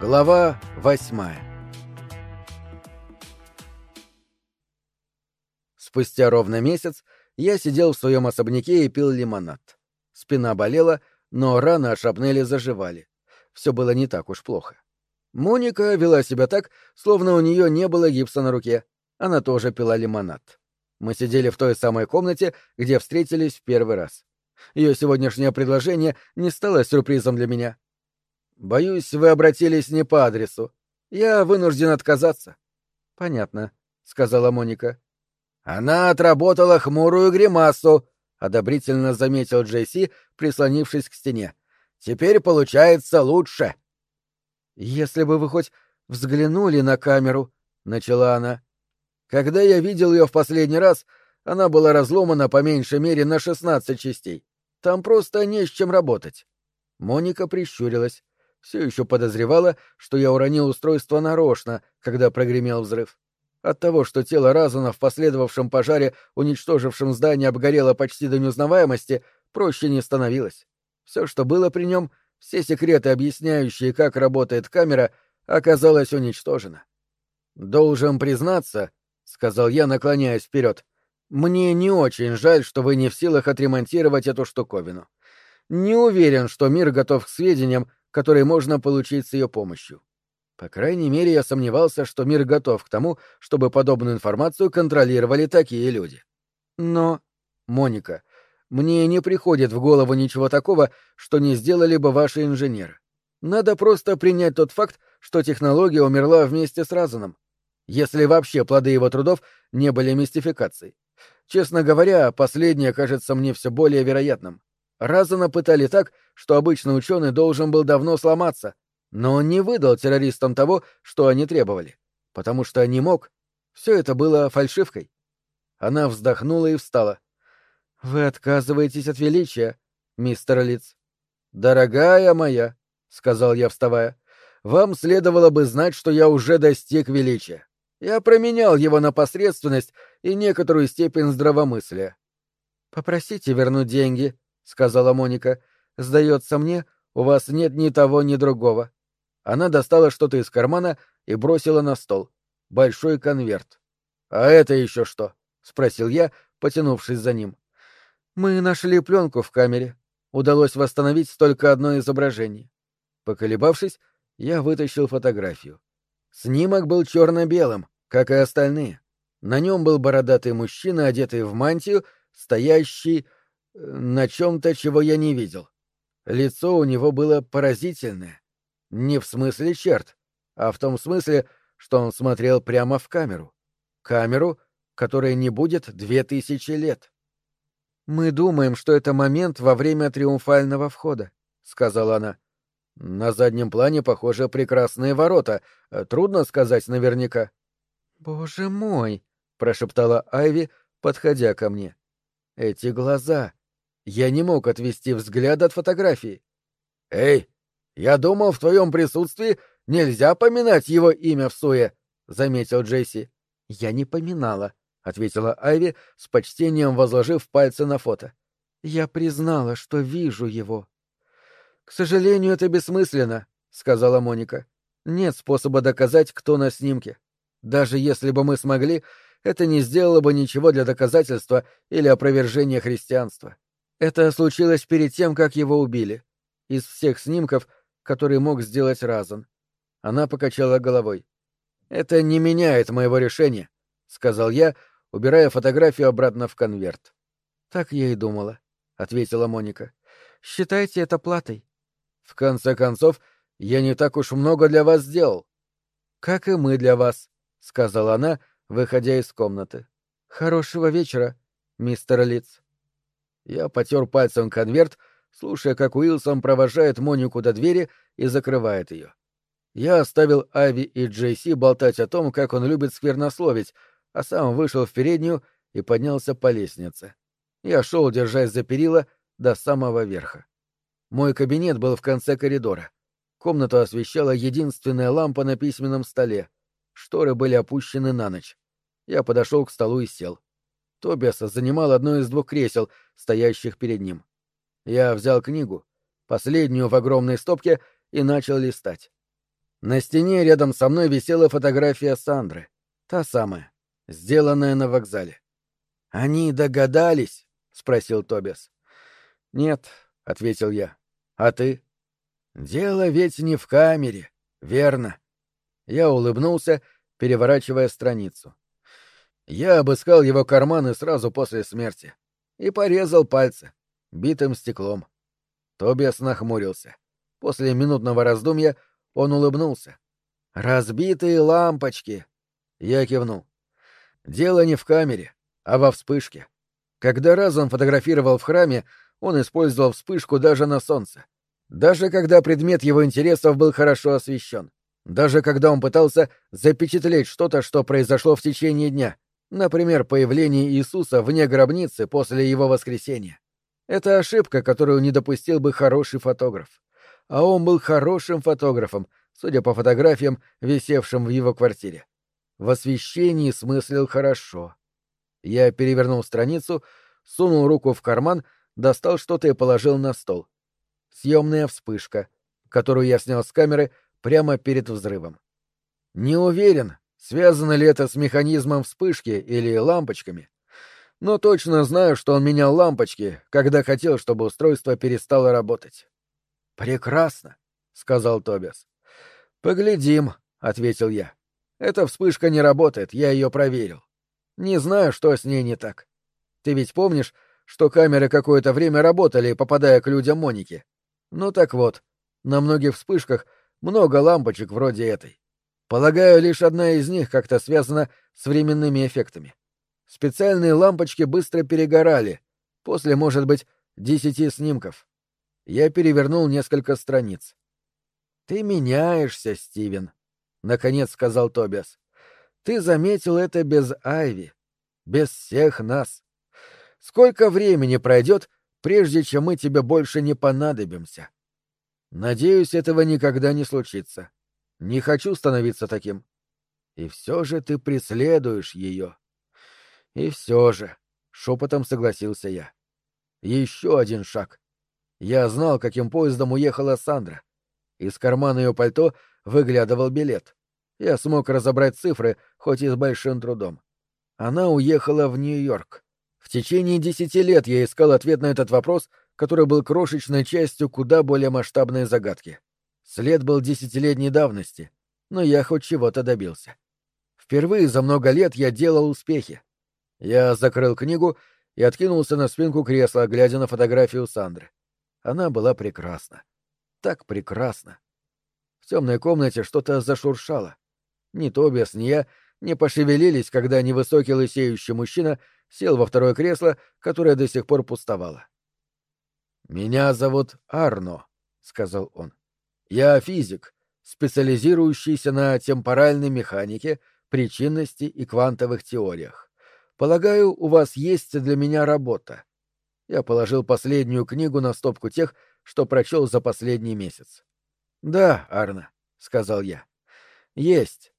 Глава восьмая Спустя ровно месяц я сидел в своем особняке и пил лимонад. Спина болела, но раны от шапнели заживали. Все было не так уж плохо. Моника вела себя так, словно у нее не было гипса на руке. Она тоже пила лимонад. Мы сидели в той самой комнате, где встретились в первый раз. Ее сегодняшнее предложение не стало сюрпризом для меня. «Боюсь, вы обратились не по адресу. Я вынужден отказаться». «Понятно», — сказала Моника. «Она отработала хмурую гримасу», — одобрительно заметил Джейси, прислонившись к стене. «Теперь получается лучше». «Если бы вы хоть взглянули на камеру», — начала она. «Когда я видел ее в последний раз, она была разломана по меньшей мере на шестнадцать частей. Там просто не с чем работать». Моника прищурилась. Все еще подозревала, что я уронил устройство нарочно, когда прогремел взрыв. От того, что тело Разуна в последовавшем пожаре, уничтожившем здание, обгорело почти до неузнаваемости, проще не становилось. Все, что было при нем, все секреты, объясняющие, как работает камера, оказалось уничтожено. «Должен признаться», — сказал я, наклоняясь вперед, — «мне не очень жаль, что вы не в силах отремонтировать эту штуковину. Не уверен, что мир готов к сведениям, которые можно получить с ее помощью. По крайней мере, я сомневался, что мир готов к тому, чтобы подобную информацию контролировали такие люди. Но, Моника, мне не приходит в голову ничего такого, что не сделали бы ваши инженеры. Надо просто принять тот факт, что технология умерла вместе с разумом. Если вообще плоды его трудов не были мистификацией. Честно говоря, последнее кажется мне все более вероятным. Разума пытали так, что обычный ученый должен был давно сломаться, но он не выдал террористам того, что они требовали, потому что не мог. Все это было фальшивкой. Она вздохнула и встала. — Вы отказываетесь от величия, мистер Лиц. — Дорогая моя, — сказал я, вставая, — вам следовало бы знать, что я уже достиг величия. Я променял его на посредственность и некоторую степень здравомыслия. — Попросите вернуть деньги, — сказала Моника. — Сдается мне, у вас нет ни того, ни другого. Она достала что-то из кармана и бросила на стол. Большой конверт. «А это еще что?» — спросил я, потянувшись за ним. «Мы нашли пленку в камере. Удалось восстановить только одно изображение». Поколебавшись, я вытащил фотографию. Снимок был черно-белым, как и остальные. На нем был бородатый мужчина, одетый в мантию, стоящий на чем-то, чего я не видел. Лицо у него было поразительное, не в смысле черт, а в том смысле, что он смотрел прямо в камеру. Камеру, которой не будет две тысячи лет. «Мы думаем, что это момент во время триумфального входа», — сказала она. «На заднем плане, похоже, прекрасные ворота. Трудно сказать наверняка». «Боже мой!» — прошептала Айви, подходя ко мне. «Эти глаза!» Я не мог отвести взгляд от фотографии. «Эй, «Я думал, в твоем присутствии нельзя поминать его имя в суе», — заметил Джесси. «Я не поминала», — ответила Айви, с почтением возложив пальцы на фото. «Я признала, что вижу его». «К сожалению, это бессмысленно», — сказала Моника. «Нет способа доказать, кто на снимке. Даже если бы мы смогли, это не сделало бы ничего для доказательства или опровержения христианства. Это случилось перед тем, как его убили. Из всех снимков — который мог сделать Разан. Она покачала головой. «Это не меняет моего решения», — сказал я, убирая фотографию обратно в конверт. «Так я и думала», — ответила Моника. «Считайте это платой». «В конце концов, я не так уж много для вас сделал». «Как и мы для вас», — сказала она, выходя из комнаты. «Хорошего вечера, мистер Лиц». Я потер пальцем конверт, — слушая, как Уилсон провожает Монику до двери и закрывает ее. Я оставил Ави и Джейси болтать о том, как он любит сквернословить, а сам вышел в переднюю и поднялся по лестнице. Я шел, держась за перила, до самого верха. Мой кабинет был в конце коридора. Комнату освещала единственная лампа на письменном столе. Шторы были опущены на ночь. Я подошел к столу и сел. Тобиас занимал одно из двух кресел, стоящих перед ним. Я взял книгу, последнюю в огромной стопке, и начал листать. На стене рядом со мной висела фотография Сандры. Та самая, сделанная на вокзале. «Они догадались?» — спросил Тобиас. «Нет», — ответил я. «А ты?» «Дело ведь не в камере, верно?» Я улыбнулся, переворачивая страницу. Я обыскал его карманы сразу после смерти и порезал пальцы битым стеклом. Тобиас нахмурился. После минутного раздумья он улыбнулся. «Разбитые лампочки!» Я кивнул. «Дело не в камере, а во вспышке. Когда раз он фотографировал в храме, он использовал вспышку даже на солнце. Даже когда предмет его интересов был хорошо освещен. Даже когда он пытался запечатлеть что-то, что произошло в течение дня. Например, появление Иисуса вне гробницы после его воскресения. Это ошибка, которую не допустил бы хороший фотограф. А он был хорошим фотографом, судя по фотографиям, висевшим в его квартире. В освещении смыслил хорошо. Я перевернул страницу, сунул руку в карман, достал что-то и положил на стол. Съемная вспышка, которую я снял с камеры прямо перед взрывом. Не уверен, связано ли это с механизмом вспышки или лампочками, но точно знаю, что он менял лампочки, когда хотел, чтобы устройство перестало работать. «Прекрасно», — сказал Тобиас. «Поглядим», — ответил я. «Эта вспышка не работает, я ее проверил. Не знаю, что с ней не так. Ты ведь помнишь, что камеры какое-то время работали, попадая к людям Моники? Ну так вот, на многих вспышках много лампочек вроде этой. Полагаю, лишь одна из них как-то связана с временными эффектами. Специальные лампочки быстро перегорали, после, может быть, десяти снимков. Я перевернул несколько страниц. «Ты меняешься, Стивен», — наконец сказал Тобиас. «Ты заметил это без Айви, без всех нас. Сколько времени пройдет, прежде чем мы тебе больше не понадобимся? Надеюсь, этого никогда не случится. Не хочу становиться таким. И все же ты преследуешь ее. И все же, — шепотом согласился я. Еще один шаг. Я знал, каким поездом уехала Сандра. Из кармана ее пальто выглядывал билет. Я смог разобрать цифры, хоть и с большим трудом. Она уехала в Нью-Йорк. В течение десяти лет я искал ответ на этот вопрос, который был крошечной частью куда более масштабной загадки. След был десятилетней давности, но я хоть чего-то добился. Впервые за много лет я делал успехи. Я закрыл книгу и откинулся на спинку кресла, глядя на фотографию Сандры. Она была прекрасна. Так прекрасна. В темной комнате что-то зашуршало. Ни Тобиас, ни я не пошевелились, когда невысокий лысеющий мужчина сел во второе кресло, которое до сих пор пустовало. «Меня зовут Арно», — сказал он. «Я физик, специализирующийся на темпоральной механике, причинности и квантовых теориях. Полагаю, у вас есть для меня работа. Я положил последнюю книгу на стопку тех, что прочел за последний месяц. Да, Арна, сказал я. Есть.